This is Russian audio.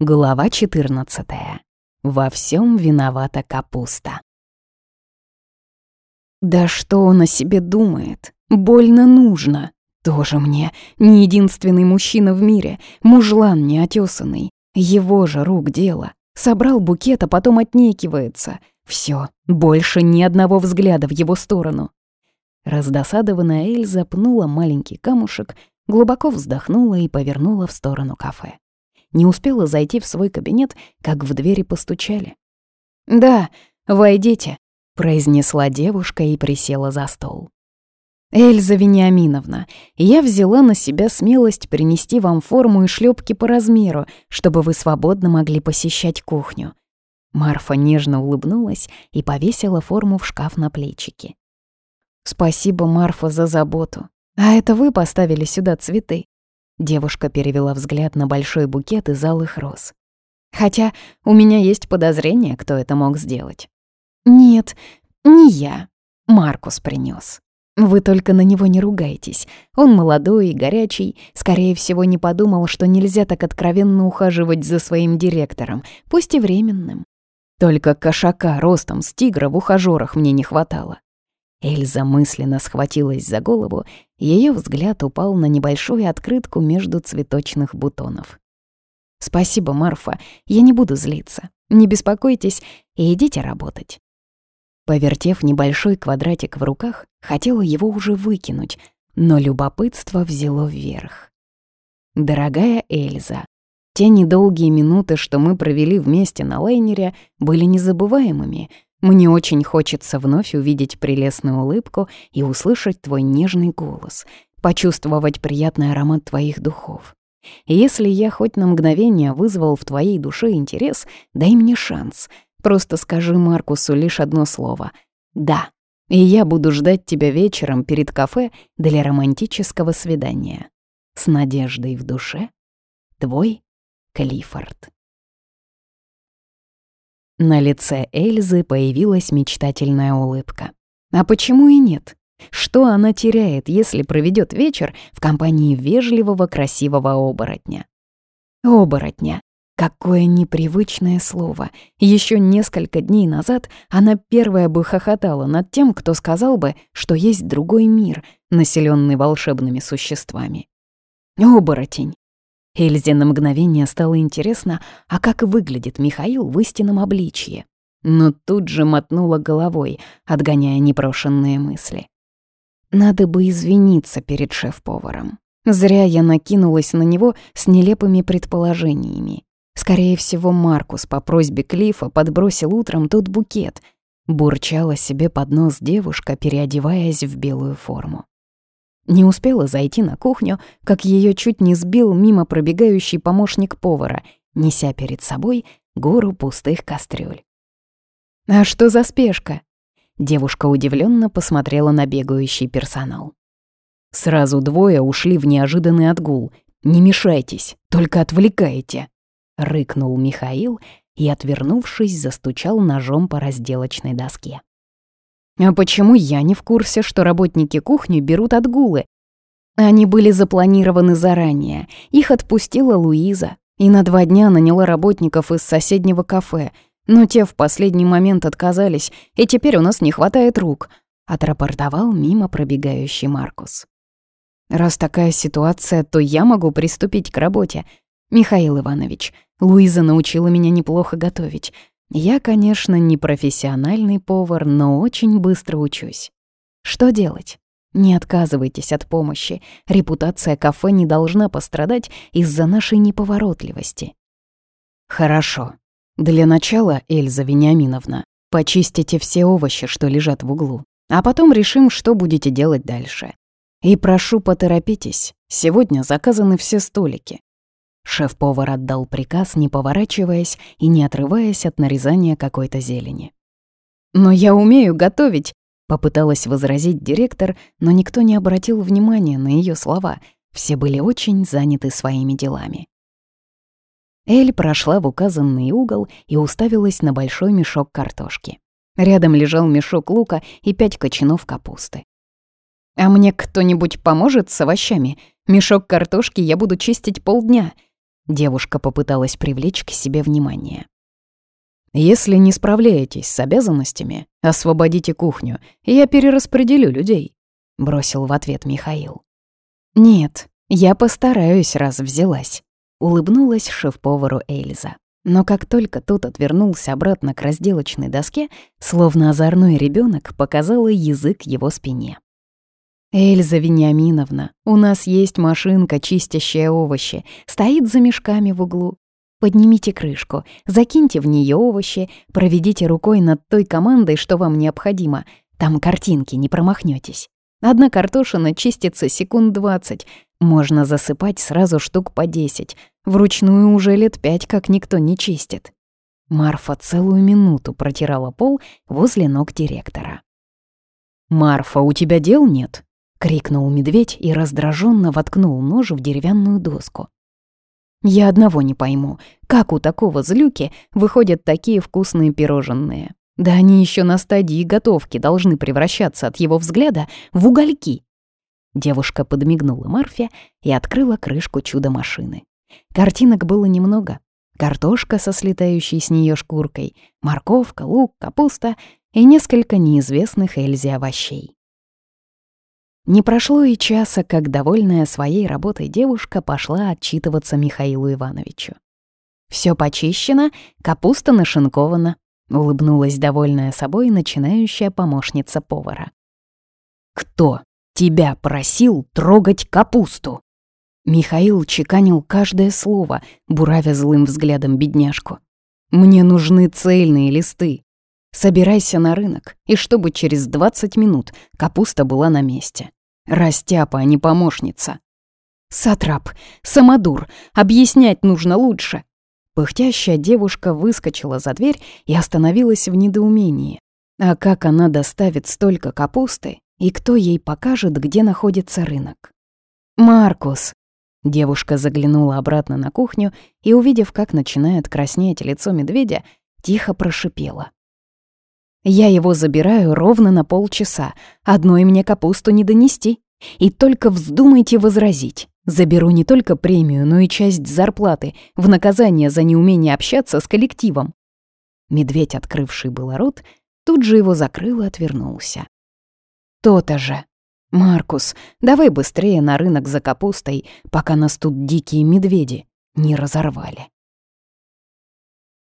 Глава 14. Во всем виновата капуста. Да что он о себе думает? Больно нужно. Тоже мне. Не единственный мужчина в мире. Мужлан неотесанный. Его же рук дело. Собрал букет, а потом отнекивается. Все, больше ни одного взгляда в его сторону. Раздосадованная Эльза пнула маленький камушек, глубоко вздохнула и повернула в сторону кафе. Не успела зайти в свой кабинет, как в двери постучали. «Да, войдите», — произнесла девушка и присела за стол. «Эльза Вениаминовна, я взяла на себя смелость принести вам форму и шлепки по размеру, чтобы вы свободно могли посещать кухню». Марфа нежно улыбнулась и повесила форму в шкаф на плечики. «Спасибо, Марфа, за заботу. А это вы поставили сюда цветы?» Девушка перевела взгляд на большой букет из алых роз. «Хотя у меня есть подозрение, кто это мог сделать». «Нет, не я. Маркус принес. Вы только на него не ругайтесь. Он молодой и горячий, скорее всего, не подумал, что нельзя так откровенно ухаживать за своим директором, пусть и временным. Только кошака ростом с тигра в ухажёрах мне не хватало. Эльза мысленно схватилась за голову, ее взгляд упал на небольшую открытку между цветочных бутонов. «Спасибо, Марфа, я не буду злиться. Не беспокойтесь и идите работать». Повертев небольшой квадратик в руках, хотела его уже выкинуть, но любопытство взяло вверх. «Дорогая Эльза, те недолгие минуты, что мы провели вместе на лайнере, были незабываемыми — мне очень хочется вновь увидеть прелестную улыбку и услышать твой нежный голос, почувствовать приятный аромат твоих духов. И если я хоть на мгновение вызвал в твоей душе интерес, дай мне шанс. Просто скажи Маркусу лишь одно слово «да». И я буду ждать тебя вечером перед кафе для романтического свидания. С надеждой в душе. Твой Клиффорд. На лице Эльзы появилась мечтательная улыбка. А почему и нет? Что она теряет, если проведет вечер в компании вежливого, красивого оборотня? Оборотня. Какое непривычное слово. Еще несколько дней назад она первая бы хохотала над тем, кто сказал бы, что есть другой мир, населенный волшебными существами. Оборотень. Эльзе на мгновение стало интересно, а как выглядит Михаил в истинном обличье. Но тут же мотнула головой, отгоняя непрошенные мысли. Надо бы извиниться перед шеф-поваром. Зря я накинулась на него с нелепыми предположениями. Скорее всего, Маркус по просьбе Клифа подбросил утром тот букет. Бурчала себе под нос девушка, переодеваясь в белую форму. Не успела зайти на кухню, как ее чуть не сбил мимо пробегающий помощник повара, неся перед собой гору пустых кастрюль. «А что за спешка?» Девушка удивленно посмотрела на бегающий персонал. Сразу двое ушли в неожиданный отгул. «Не мешайтесь, только отвлекаете!» — рыкнул Михаил и, отвернувшись, застучал ножом по разделочной доске. А почему я не в курсе, что работники кухни берут отгулы? Они были запланированы заранее. Их отпустила Луиза и на два дня наняла работников из соседнего кафе. Но те в последний момент отказались, и теперь у нас не хватает рук», — отрапортовал мимо пробегающий Маркус. «Раз такая ситуация, то я могу приступить к работе. Михаил Иванович, Луиза научила меня неплохо готовить. Я, конечно, не профессиональный повар, но очень быстро учусь. Что делать? Не отказывайтесь от помощи. Репутация кафе не должна пострадать из-за нашей неповоротливости. Хорошо. Для начала, Эльза Вениаминовна, почистите все овощи, что лежат в углу, а потом решим, что будете делать дальше. И прошу, поторопитесь. Сегодня заказаны все столики. Шеф-повар отдал приказ, не поворачиваясь и не отрываясь от нарезания какой-то зелени. «Но я умею готовить», — попыталась возразить директор, но никто не обратил внимания на ее слова. Все были очень заняты своими делами. Эль прошла в указанный угол и уставилась на большой мешок картошки. Рядом лежал мешок лука и пять кочанов капусты. «А мне кто-нибудь поможет с овощами? Мешок картошки я буду чистить полдня», Девушка попыталась привлечь к себе внимание. «Если не справляетесь с обязанностями, освободите кухню, я перераспределю людей», — бросил в ответ Михаил. «Нет, я постараюсь, раз взялась», — улыбнулась шеф-повару Эльза. Но как только тот отвернулся обратно к разделочной доске, словно озорной ребенок показала язык его спине. «Эльза Вениаминовна, у нас есть машинка, чистящая овощи, стоит за мешками в углу. Поднимите крышку, закиньте в нее овощи, проведите рукой над той командой, что вам необходимо. Там картинки, не промахнетесь. Одна картошина чистится секунд двадцать. Можно засыпать сразу штук по десять. Вручную уже лет пять как никто не чистит. Марфа целую минуту протирала пол возле ног директора. «Марфа, у тебя дел нет?» — крикнул медведь и раздраженно воткнул нож в деревянную доску. «Я одного не пойму, как у такого злюки выходят такие вкусные пирожные? Да они еще на стадии готовки должны превращаться от его взгляда в угольки». Девушка подмигнула Марфе и открыла крышку чудо-машины. Картинок было немного. Картошка со слетающей с нее шкуркой, морковка, лук, капуста и несколько неизвестных Эльзе овощей. Не прошло и часа, как довольная своей работой девушка пошла отчитываться Михаилу Ивановичу. Все почищено, капуста нашинкована», — улыбнулась довольная собой начинающая помощница повара. «Кто тебя просил трогать капусту?» Михаил чеканил каждое слово, буравя злым взглядом бедняжку. «Мне нужны цельные листы. Собирайся на рынок, и чтобы через 20 минут капуста была на месте. Растяпа, а не помощница. Сатрап, самодур, объяснять нужно лучше. Пыхтящая девушка выскочила за дверь и остановилась в недоумении. А как она доставит столько капусты, и кто ей покажет, где находится рынок? «Маркус!» Девушка заглянула обратно на кухню и, увидев, как начинает краснеть лицо медведя, тихо прошипела. Я его забираю ровно на полчаса. Одной мне капусту не донести. И только вздумайте возразить. Заберу не только премию, но и часть зарплаты в наказание за неумение общаться с коллективом. Медведь, открывший было рот, тут же его закрыл и отвернулся. То-то же. Маркус, давай быстрее на рынок за капустой, пока нас тут дикие медведи не разорвали.